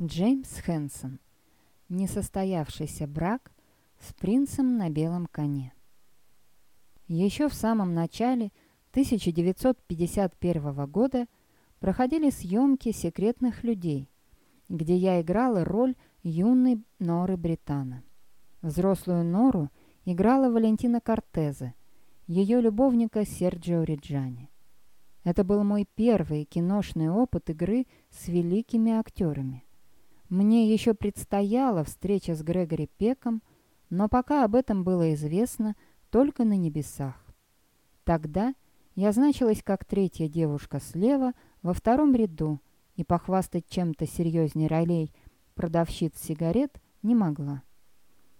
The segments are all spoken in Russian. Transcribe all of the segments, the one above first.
Джеймс Хэнсон. Несостоявшийся брак с принцем на белом коне. Еще в самом начале 1951 года проходили съемки «Секретных людей», где я играла роль юной Норы Британа. Взрослую Нору играла Валентина Кортезе, ее любовника Серджио Риджани. Это был мой первый киношный опыт игры с великими актерами. Мне еще предстояла встреча с Грегори Пеком, но пока об этом было известно только на небесах. Тогда я значилась как третья девушка слева во втором ряду и похвастать чем-то серьезней ролей продавщиц сигарет не могла.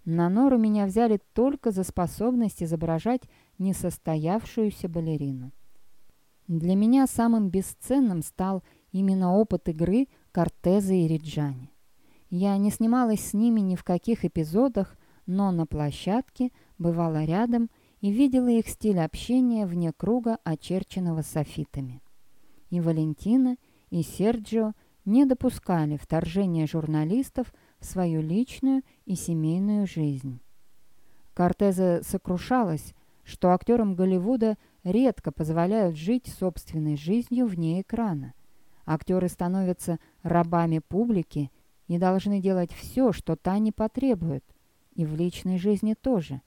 На Нору меня взяли только за способность изображать несостоявшуюся балерину. Для меня самым бесценным стал именно опыт игры Кортеза и Риджани. Я не снималась с ними ни в каких эпизодах, но на площадке бывала рядом и видела их стиль общения вне круга, очерченного софитами. И Валентина, и Серджио не допускали вторжения журналистов в свою личную и семейную жизнь. Кортеза сокрушалась, что актерам Голливуда редко позволяют жить собственной жизнью вне экрана. Актеры становятся рабами публики не должны делать все, что та не потребует, и в личной жизни тоже.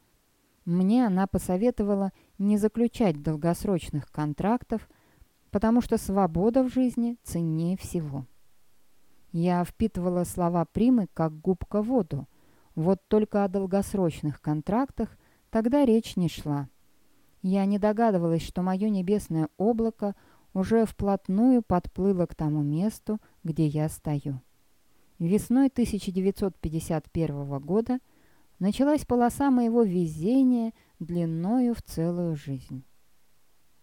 Мне она посоветовала не заключать долгосрочных контрактов, потому что свобода в жизни ценнее всего. Я впитывала слова Примы как губка воду. Вот только о долгосрочных контрактах тогда речь не шла. Я не догадывалась, что мое небесное облако уже вплотную подплыло к тому месту, где я стою. Весной 1951 года началась полоса моего везения длиною в целую жизнь.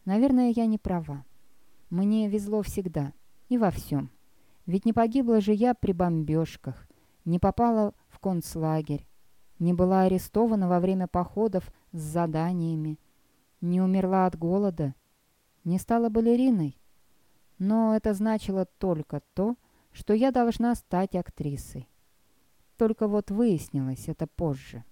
Наверное, я не права. Мне везло всегда и во всем. Ведь не погибла же я при бомбежках, не попала в концлагерь, не была арестована во время походов с заданиями, не умерла от голода, не стала балериной. Но это значило только то, что я должна стать актрисой. Только вот выяснилось это позже.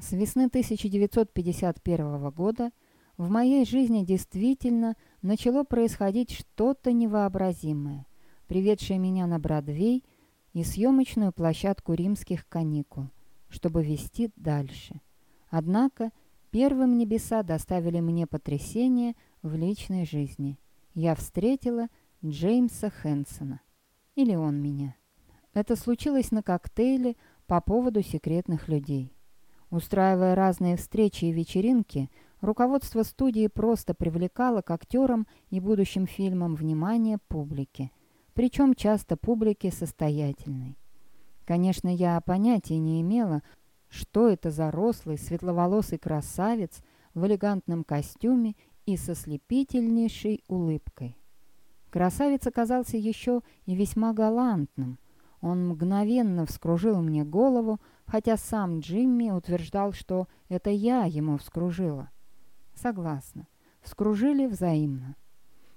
С весны 1951 года в моей жизни действительно начало происходить что-то невообразимое, приведшее меня на Бродвей и съемочную площадку римских каникул, чтобы вести дальше. Однако первым небеса доставили мне потрясение в личной жизни. Я встретила Джеймса Хэнсона. Или он меня. Это случилось на коктейле по поводу секретных людей. Устраивая разные встречи и вечеринки, руководство студии просто привлекало к актерам и будущим фильмам внимание публики. Причем часто публики состоятельной. Конечно, я понятия не имела, что это за рослый, светловолосый красавец в элегантном костюме и со слепительнейшей улыбкой. Красавец оказался еще и весьма галантным. Он мгновенно вскружил мне голову, хотя сам Джимми утверждал, что это я ему вскружила. Согласна. Вскружили взаимно.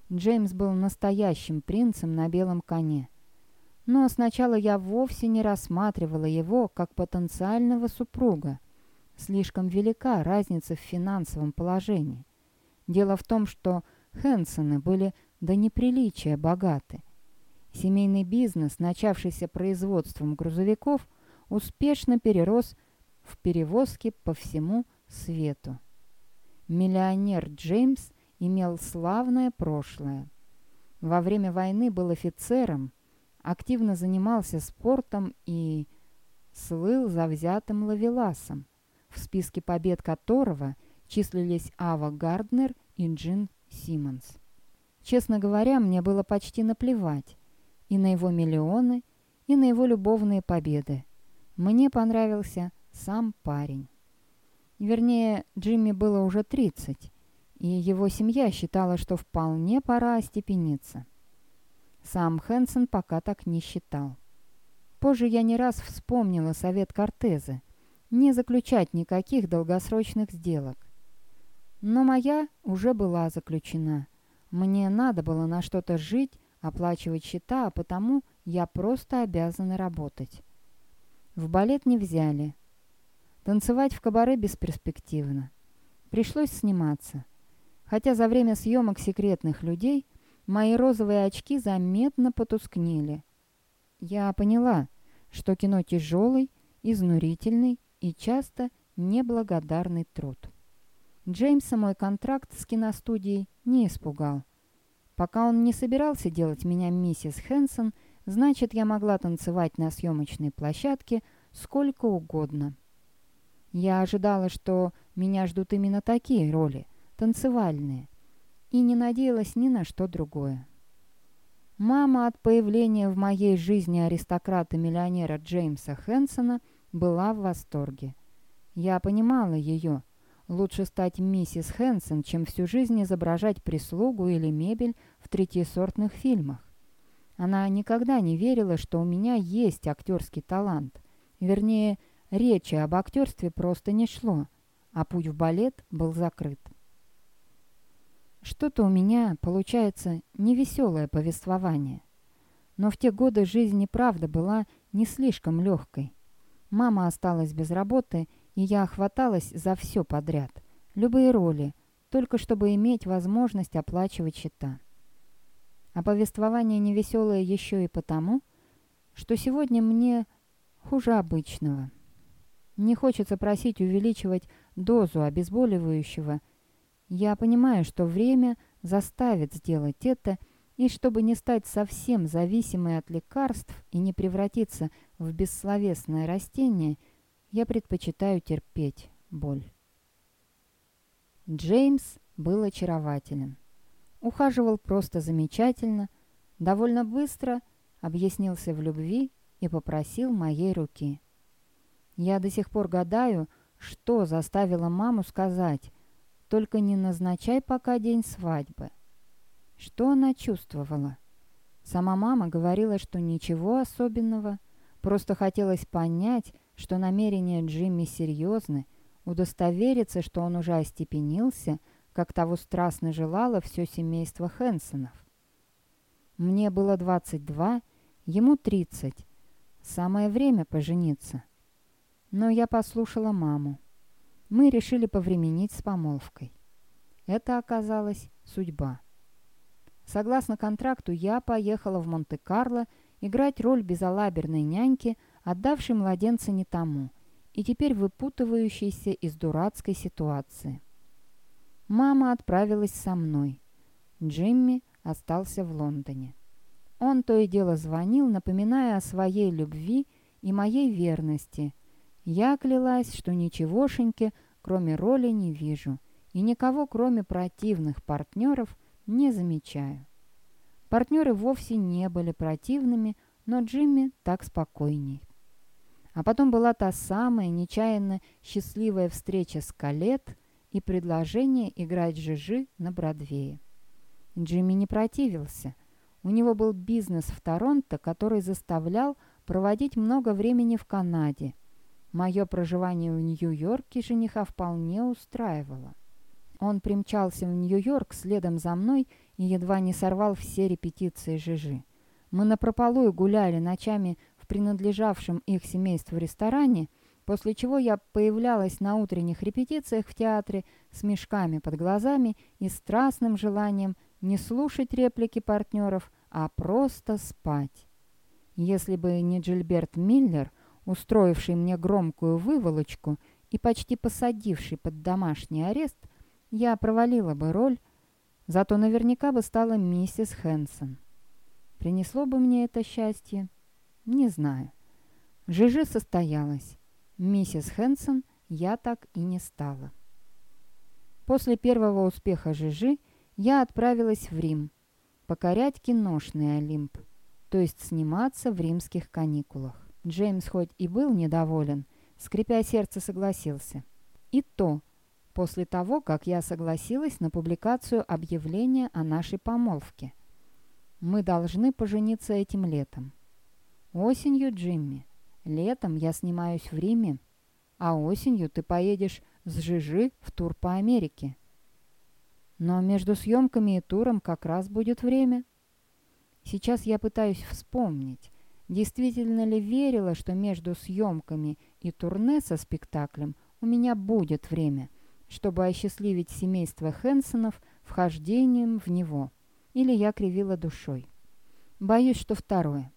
Джеймс был настоящим принцем на белом коне. Но сначала я вовсе не рассматривала его как потенциального супруга. Слишком велика разница в финансовом положении. Дело в том, что Хэнсоны были до неприличия богаты. Семейный бизнес, начавшийся производством грузовиков, успешно перерос в перевозки по всему свету. Миллионер Джеймс имел славное прошлое. Во время войны был офицером, активно занимался спортом и слыл завзятым лавеласом, в списке побед которого числились Ава Гарднер и Джин Симмонс. Честно говоря, мне было почти наплевать и на его миллионы, и на его любовные победы. Мне понравился сам парень. Вернее, Джимми было уже 30, и его семья считала, что вполне пора остепениться. Сам Хэнсон пока так не считал. Позже я не раз вспомнила совет Кортеза не заключать никаких долгосрочных сделок. Но моя уже была заключена – мне надо было на что-то жить, оплачивать счета, а потому я просто обязана работать. В балет не взяли. Танцевать в кабаре бесперспективно. Пришлось сниматься. Хотя за время съемок секретных людей мои розовые очки заметно потускнели. Я поняла, что кино тяжелый, изнурительный и часто неблагодарный труд. Джеймса мой контракт с киностудией не испугал. Пока он не собирался делать меня миссис Хэнсон, значит, я могла танцевать на съемочной площадке сколько угодно. Я ожидала, что меня ждут именно такие роли, танцевальные, и не надеялась ни на что другое. Мама от появления в моей жизни аристократа-миллионера Джеймса Хэнсона была в восторге. Я понимала ее. Лучше стать миссис Хэнсон, чем всю жизнь изображать прислугу или мебель в третьесортных фильмах. Она никогда не верила, что у меня есть актерский талант. Вернее, речи об актерстве просто не шло, а путь в балет был закрыт. Что-то у меня получается невеселое повествование. Но в те годы жизнь и правда была не слишком легкой. Мама осталась без работы, и я хваталась за все подряд. Любые роли, только чтобы иметь возможность оплачивать счета. А повествование невеселое еще и потому, что сегодня мне хуже обычного. Не хочется просить увеличивать дозу обезболивающего – я понимаю, что время заставит сделать это, и чтобы не стать совсем зависимой от лекарств и не превратиться в бессловесное растение, я предпочитаю терпеть боль. Джеймс был очарователен. Ухаживал просто замечательно, довольно быстро объяснился в любви и попросил моей руки. Я до сих пор гадаю, что заставило маму сказать только не назначай пока день свадьбы. Что она чувствовала? Сама мама говорила, что ничего особенного, просто хотелось понять, что намерения Джимми серьезны, удостовериться, что он уже остепенился, как того страстно желало все семейство Хэнсонов. Мне было 22, ему 30. Самое время пожениться. Но я послушала маму мы решили повременить с помолвкой. Это оказалась судьба. Согласно контракту, я поехала в Монте-Карло играть роль безалаберной няньки, отдавшей младенца не тому, и теперь выпутывающейся из дурацкой ситуации. Мама отправилась со мной. Джимми остался в Лондоне. Он то и дело звонил, напоминая о своей любви и моей верности – я клялась, что ничегошеньки, кроме роли, не вижу, и никого, кроме противных партнеров, не замечаю. Партнеры вовсе не были противными, но Джимми так спокойней. А потом была та самая нечаянно счастливая встреча с Калет и предложение играть Жижи на Бродвее. Джимми не противился. У него был бизнес в Торонто, который заставлял проводить много времени в Канаде – Мое проживание в Нью-Йорке жениха вполне устраивало. Он примчался в Нью-Йорк следом за мной и едва не сорвал все репетиции Жижи. Мы напропалую гуляли ночами в принадлежавшем их семейству ресторане, после чего я появлялась на утренних репетициях в театре с мешками под глазами и страстным желанием не слушать реплики партнеров, а просто спать. Если бы не Джильберт Миллер – устроивший мне громкую выволочку и почти посадивший под домашний арест, я провалила бы роль, зато наверняка бы стала миссис Хэнсон. Принесло бы мне это счастье? Не знаю. Жижи состоялась. Миссис Хэнсон я так и не стала. После первого успеха Жижи я отправилась в Рим, покорять киношный Олимп, то есть сниматься в римских каникулах. Джеймс хоть и был недоволен, скрипя сердце, согласился. И то, после того, как я согласилась на публикацию объявления о нашей помолвке. Мы должны пожениться этим летом. Осенью, Джимми. Летом я снимаюсь в Риме, а осенью ты поедешь с Жижи в тур по Америке. Но между съемками и туром как раз будет время. Сейчас я пытаюсь вспомнить, действительно ли верила, что между съемками и турне со спектаклем у меня будет время, чтобы осчастливить семейство Хэнсонов вхождением в него. Или я кривила душой. Боюсь, что второе.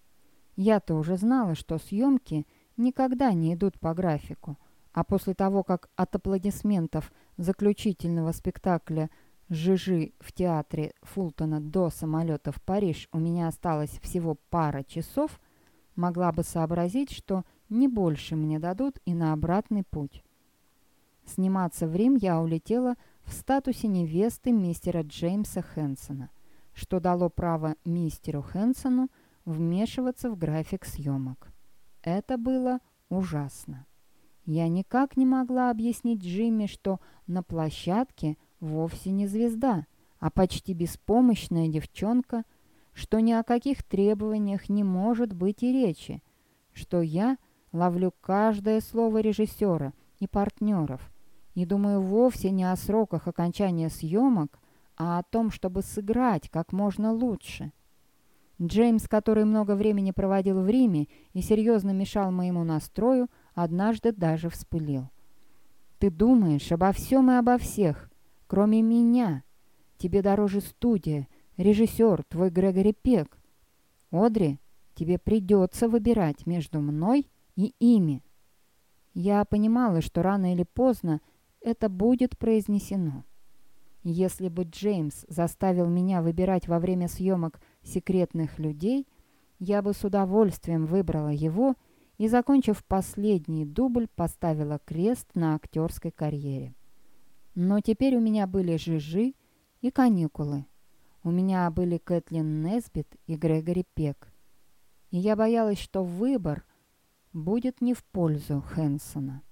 Я-то уже знала, что съемки никогда не идут по графику, а после того, как от аплодисментов заключительного спектакля Жижи в театре Фултона до самолета в Париж у меня осталось всего пара часов, могла бы сообразить, что не больше мне дадут и на обратный путь. Сниматься в Рим я улетела в статусе невесты мистера Джеймса Хэнсона, что дало право мистеру Хэнсону вмешиваться в график съемок. Это было ужасно. Я никак не могла объяснить Джимми, что на площадке – вовсе не звезда, а почти беспомощная девчонка, что ни о каких требованиях не может быть и речи, что я ловлю каждое слово режиссера и партнеров и думаю вовсе не о сроках окончания съемок, а о том, чтобы сыграть как можно лучше. Джеймс, который много времени проводил в Риме и серьезно мешал моему настрою, однажды даже вспылил. «Ты думаешь обо всем и обо всех, Кроме меня. Тебе дороже студия, режиссер, твой Грегори Пек. Одри, тебе придется выбирать между мной и ими. Я понимала, что рано или поздно это будет произнесено. Если бы Джеймс заставил меня выбирать во время съемок секретных людей, я бы с удовольствием выбрала его и, закончив последний дубль, поставила крест на актерской карьере. Но теперь у меня были Жижи и каникулы. У меня были Кэтлин Несбит и Грегори Пек. И я боялась, что выбор будет не в пользу Хэнсона.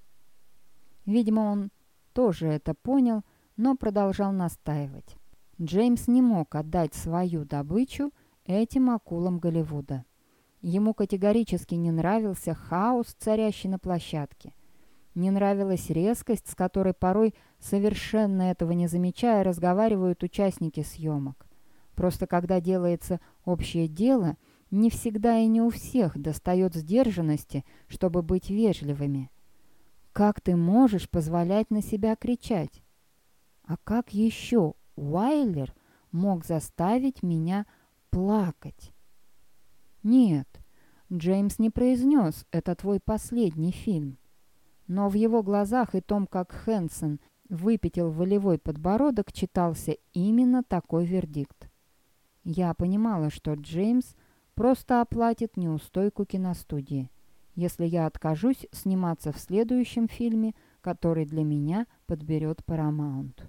Видимо, он тоже это понял, но продолжал настаивать. Джеймс не мог отдать свою добычу этим акулам Голливуда. Ему категорически не нравился хаос, царящий на площадке – не нравилась резкость, с которой порой, совершенно этого не замечая, разговаривают участники съемок. Просто когда делается общее дело, не всегда и не у всех достает сдержанности, чтобы быть вежливыми. Как ты можешь позволять на себя кричать? А как еще Уайлер мог заставить меня плакать? Нет, Джеймс не произнес «это твой последний фильм». Но в его глазах и том, как Хэнсон выпятил волевой подбородок, читался именно такой вердикт. Я понимала, что Джеймс просто оплатит неустойку киностудии, если я откажусь сниматься в следующем фильме, который для меня подберет Paramount.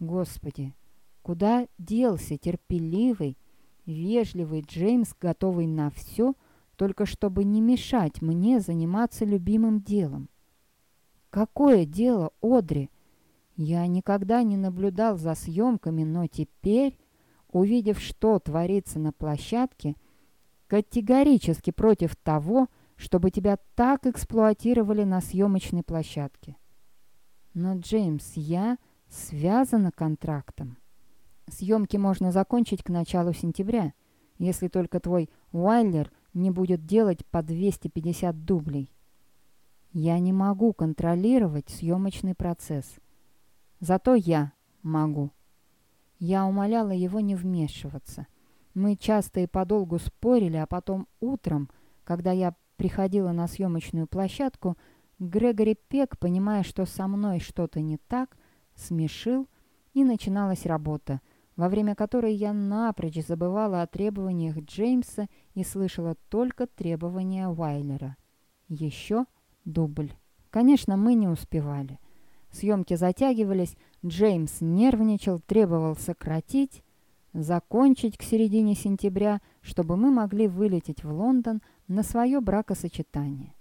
Господи, куда делся терпеливый, вежливый Джеймс, готовый на все, только чтобы не мешать мне заниматься любимым делом? «Какое дело, Одри?» Я никогда не наблюдал за съемками, но теперь, увидев, что творится на площадке, категорически против того, чтобы тебя так эксплуатировали на съемочной площадке. Но, Джеймс, я связана контрактом. Съемки можно закончить к началу сентября, если только твой Уайлер не будет делать по 250 дублей. Я не могу контролировать съемочный процесс. Зато я могу. Я умоляла его не вмешиваться. Мы часто и подолгу спорили, а потом утром, когда я приходила на съемочную площадку, Грегори Пек, понимая, что со мной что-то не так, смешил, и начиналась работа, во время которой я напрочь забывала о требованиях Джеймса и слышала только требования Уайлера. Еще дубль. Конечно, мы не успевали. Съемки затягивались, Джеймс нервничал, требовал сократить, закончить к середине сентября, чтобы мы могли вылететь в Лондон на свое бракосочетание.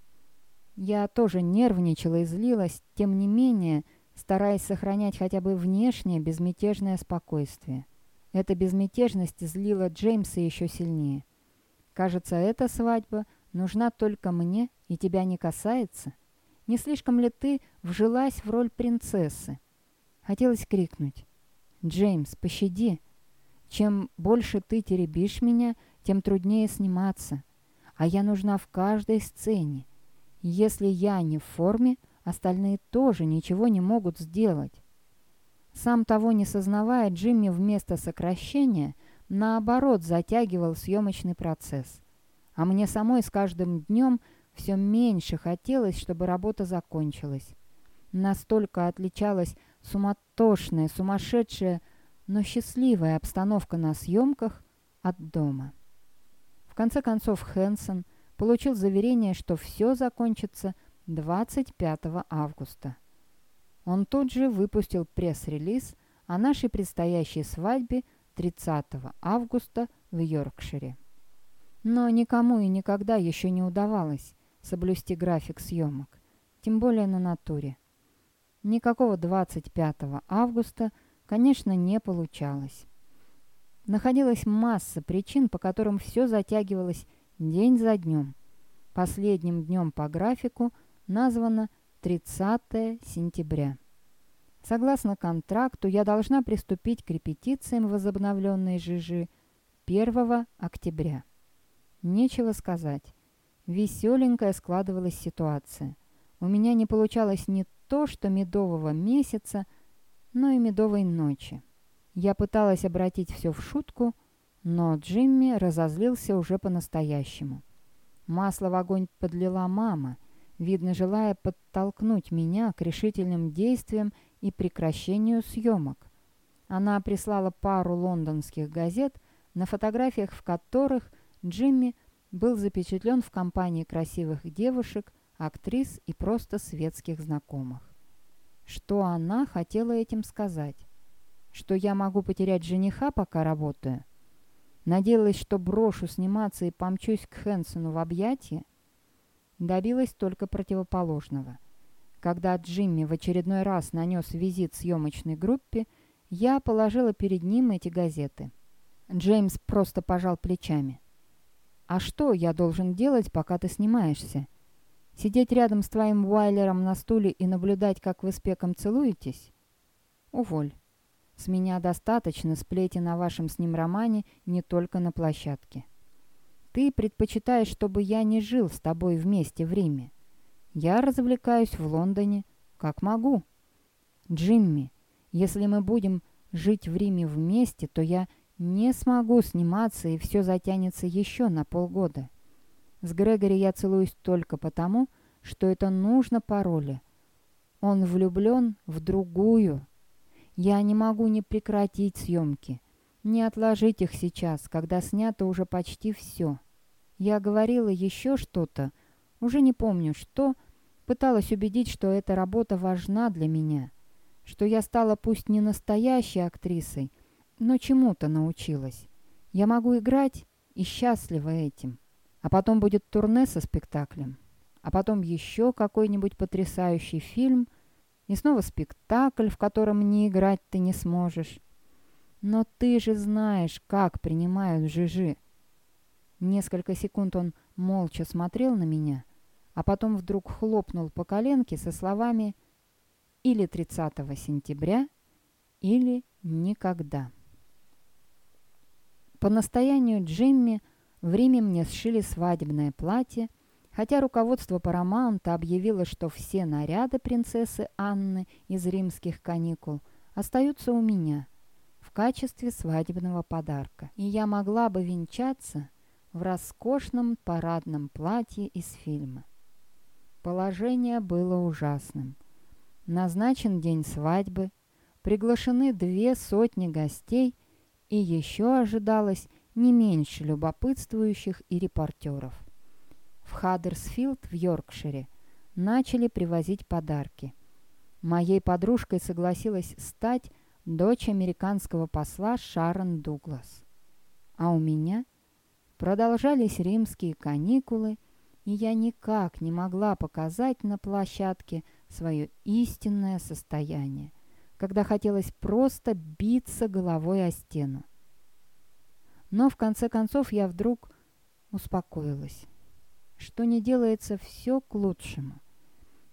Я тоже нервничала и злилась, тем не менее, стараясь сохранять хотя бы внешнее безмятежное спокойствие. Эта безмятежность злила Джеймса еще сильнее. Кажется, эта свадьба нужна только мне и тебя не касается? Не слишком ли ты вжилась в роль принцессы?» Хотелось крикнуть. «Джеймс, пощади! Чем больше ты теребишь меня, тем труднее сниматься. А я нужна в каждой сцене. Если я не в форме, остальные тоже ничего не могут сделать. Сам того не сознавая, Джимми вместо сокращения, наоборот, затягивал съемочный процесс. А мне самой с каждым днем все меньше хотелось, чтобы работа закончилась. Настолько отличалась суматошная, сумасшедшая, но счастливая обстановка на съемках от дома. В конце концов Хэнсон получил заверение, что все закончится 25 августа. Он тут же выпустил пресс-релиз о нашей предстоящей свадьбе 30 августа в Йоркшире. Но никому и никогда еще не удавалось соблюсти график съемок, тем более на натуре. Никакого 25 августа, конечно, не получалось. Находилась масса причин, по которым все затягивалось день за днем. Последним днем по графику названо 30 сентября. Согласно контракту, я должна приступить к репетициям возобновленной ЖЖ 1 октября. Нечего сказать. Веселенькая складывалась ситуация. У меня не получалось не то, что медового месяца, но и медовой ночи. Я пыталась обратить все в шутку, но Джимми разозлился уже по-настоящему. Масло в огонь подлила мама, видно, желая подтолкнуть меня к решительным действиям и прекращению съемок. Она прислала пару лондонских газет, на фотографиях в которых Джимми был запечатлен в компании красивых девушек, актрис и просто светских знакомых. Что она хотела этим сказать? Что я могу потерять жениха, пока работаю? Надеялась, что брошу сниматься и помчусь к Хэнсону в объятия? Добилась только противоположного. Когда Джимми в очередной раз нанес визит съемочной группе, я положила перед ним эти газеты. Джеймс просто пожал плечами. «А что я должен делать, пока ты снимаешься? Сидеть рядом с твоим Уайлером на стуле и наблюдать, как вы с Пеком целуетесь? Уволь. С меня достаточно сплетен о вашем с ним романе не только на площадке. Ты предпочитаешь, чтобы я не жил с тобой вместе в Риме. Я развлекаюсь в Лондоне, как могу. Джимми, если мы будем жить в Риме вместе, то я не смогу сниматься, и все затянется еще на полгода. С Грегори я целуюсь только потому, что это нужно по роли. Он влюблен в другую. Я не могу не прекратить съемки, не отложить их сейчас, когда снято уже почти все. Я говорила еще что-то, уже не помню что, пыталась убедить, что эта работа важна для меня, что я стала пусть не настоящей актрисой, но чему-то научилась. Я могу играть и счастлива этим. А потом будет турне со спектаклем. А потом еще какой-нибудь потрясающий фильм. И снова спектакль, в котором не играть ты не сможешь. Но ты же знаешь, как принимают жижи. Несколько секунд он молча смотрел на меня, а потом вдруг хлопнул по коленке со словами «или 30 сентября, или никогда». По настоянию Джимми в Риме мне сшили свадебное платье, хотя руководство Paramount объявило, что все наряды принцессы Анны из римских каникул остаются у меня качестве свадебного подарка, и я могла бы венчаться в роскошном парадном платье из фильма. Положение было ужасным. Назначен день свадьбы, приглашены две сотни гостей – и еще ожидалось не меньше любопытствующих и репортеров. В Хаддерсфилд в Йоркшире начали привозить подарки. Моей подружкой согласилась стать дочь американского посла Шарон Дуглас. А у меня продолжались римские каникулы, и я никак не могла показать на площадке свое истинное состояние когда хотелось просто биться головой о стену. Но в конце концов я вдруг успокоилась. Что не делается все к лучшему.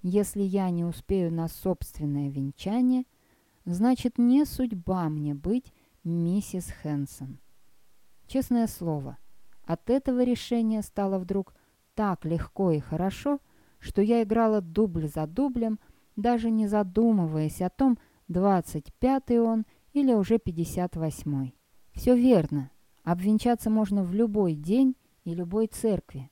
Если я не успею на собственное венчание, значит не судьба мне быть миссис Хэнсон. Честное слово, От этого решения стало вдруг так легко и хорошо, что я играла дубль за дублем, даже не задумываясь о том, 25-й он или уже 58-й. Все верно, обвенчаться можно в любой день и любой церкви.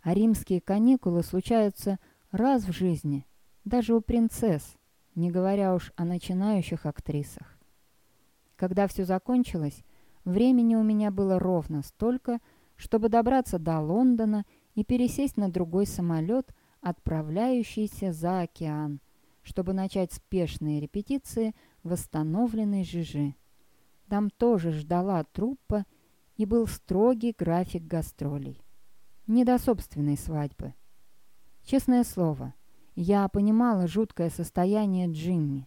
А римские каникулы случаются раз в жизни, даже у принцесс, не говоря уж о начинающих актрисах. Когда все закончилось, времени у меня было ровно столько, чтобы добраться до Лондона и пересесть на другой самолет, отправляющийся за океан, чтобы начать спешные репетиции восстановленной Жижи. Там тоже ждала труппа и был строгий график гастролей. Не до собственной свадьбы. Честное слово, я понимала жуткое состояние Джимми.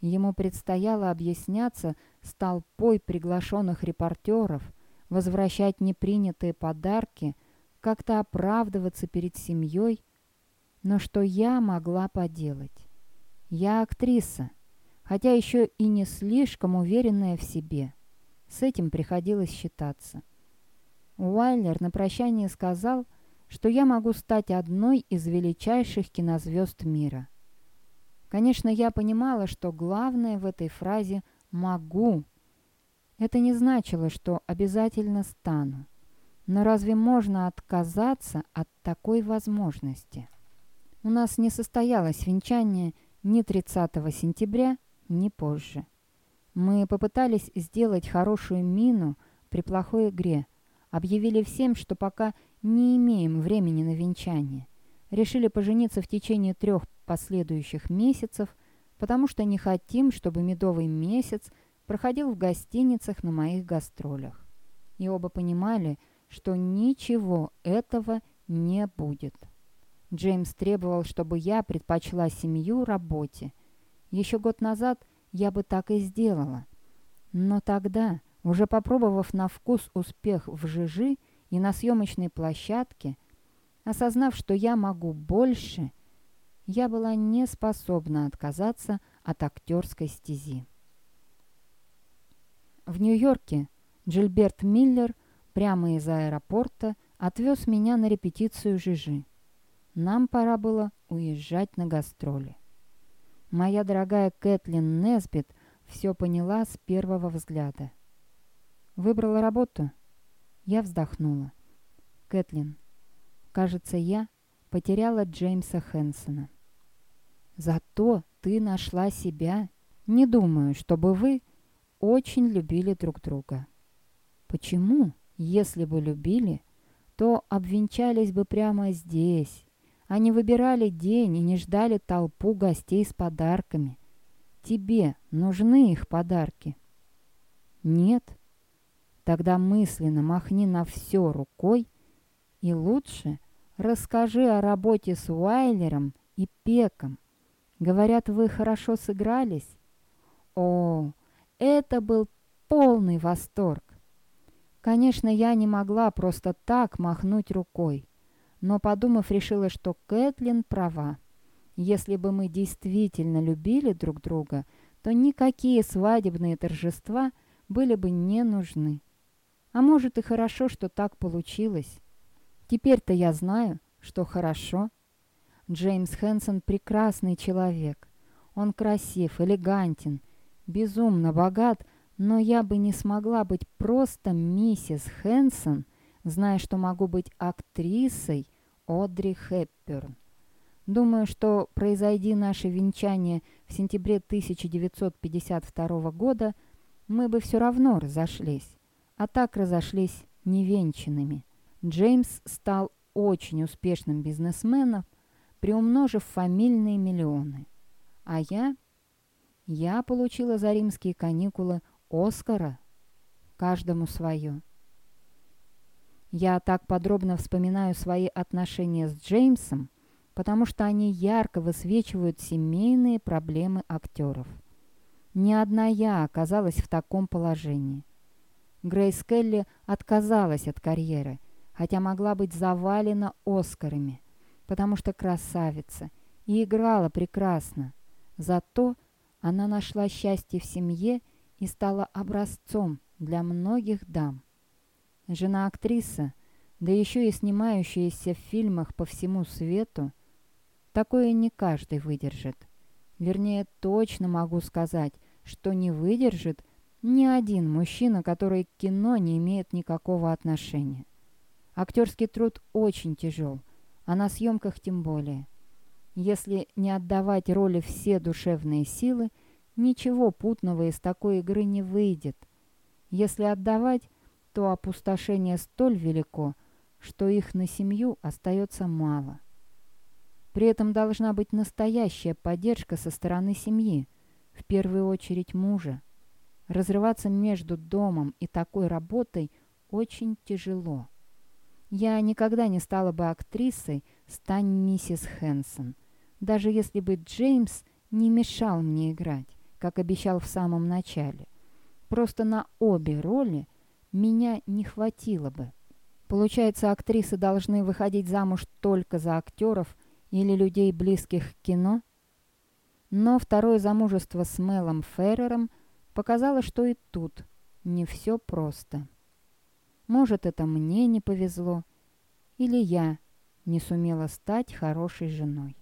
Ему предстояло объясняться с толпой приглашенных репортеров, возвращать непринятые подарки, как-то оправдываться перед семьей. Но что я могла поделать? Я актриса, хотя еще и не слишком уверенная в себе. С этим приходилось считаться. Уайлер на прощание сказал, что я могу стать одной из величайших кинозвезд мира. Конечно, я понимала, что главное в этой фразе «могу». Это не значило, что обязательно стану. Но разве можно отказаться от такой возможности? У нас не состоялось венчание ни 30 сентября, ни позже. Мы попытались сделать хорошую мину при плохой игре, объявили всем, что пока не имеем времени на венчание. Решили пожениться в течение трех последующих месяцев, потому что не хотим, чтобы медовый месяц проходил в гостиницах на моих гастролях. И оба понимали, что ничего этого не будет. Джеймс требовал, чтобы я предпочла семью работе. Еще год назад я бы так и сделала. Но тогда, уже попробовав на вкус успех в ЖИЖИ и на съемочной площадке, осознав, что я могу больше, я была не способна отказаться от актерской стези. В Нью-Йорке Джильберт Миллер прямо из аэропорта отвез меня на репетицию ЖИЖИ. Нам пора было уезжать на гастроли. Моя дорогая Кэтлин Несбит все поняла с первого взгляда. Выбрала работу? Я вздохнула. Кэтлин, кажется, я потеряла Джеймса Хэнсона. Зато ты нашла себя. Не думаю, чтобы вы очень любили друг друга. Почему, если бы любили, то обвенчались бы прямо здесь, они выбирали день и не ждали толпу гостей с подарками. Тебе нужны их подарки? Нет? Тогда мысленно махни на все рукой и лучше расскажи о работе с Уайлером и Пеком. Говорят, вы хорошо сыгрались? О, это был полный восторг. Конечно, я не могла просто так махнуть рукой но, подумав, решила, что Кэтлин права. Если бы мы действительно любили друг друга, то никакие свадебные торжества были бы не нужны. А может и хорошо, что так получилось. Теперь-то я знаю, что хорошо. Джеймс Хэнсон прекрасный человек. Он красив, элегантен, безумно богат, но я бы не смогла быть просто миссис Хэнсон, зная, что могу быть актрисой Одри Хепперн. Думаю, что произойди наше венчание в сентябре 1952 года, мы бы все равно разошлись. А так разошлись невенчанными. Джеймс стал очень успешным бизнесменом, приумножив фамильные миллионы. А я? Я получила за римские каникулы Оскара. Каждому свое. Я так подробно вспоминаю свои отношения с Джеймсом, потому что они ярко высвечивают семейные проблемы актеров. Ни одна я оказалась в таком положении. Грейс Келли отказалась от карьеры, хотя могла быть завалена Оскарами, потому что красавица и играла прекрасно. Зато она нашла счастье в семье и стала образцом для многих дам. Жена актриса да еще и снимающаяся в фильмах по всему свету, такое не каждый выдержит. Вернее, точно могу сказать, что не выдержит ни один мужчина, который к кино не имеет никакого отношения. Актерский труд очень тяжел, а на съемках тем более. Если не отдавать роли все душевные силы, ничего путного из такой игры не выйдет. Если отдавать, то опустошение столь велико, что их на семью остается мало. При этом должна быть настоящая поддержка со стороны семьи, в первую очередь мужа. Разрываться между домом и такой работой очень тяжело. Я никогда не стала бы актрисой, стань миссис Хэнсон, даже если бы Джеймс не мешал мне играть, как обещал в самом начале. Просто на обе роли меня не хватило бы. Получается, актрисы должны выходить замуж только за актеров или людей, близких к кино? Но второе замужество с Мелом Феррером показало, что и тут не все просто. Может, это мне не повезло, или я не сумела стать хорошей женой.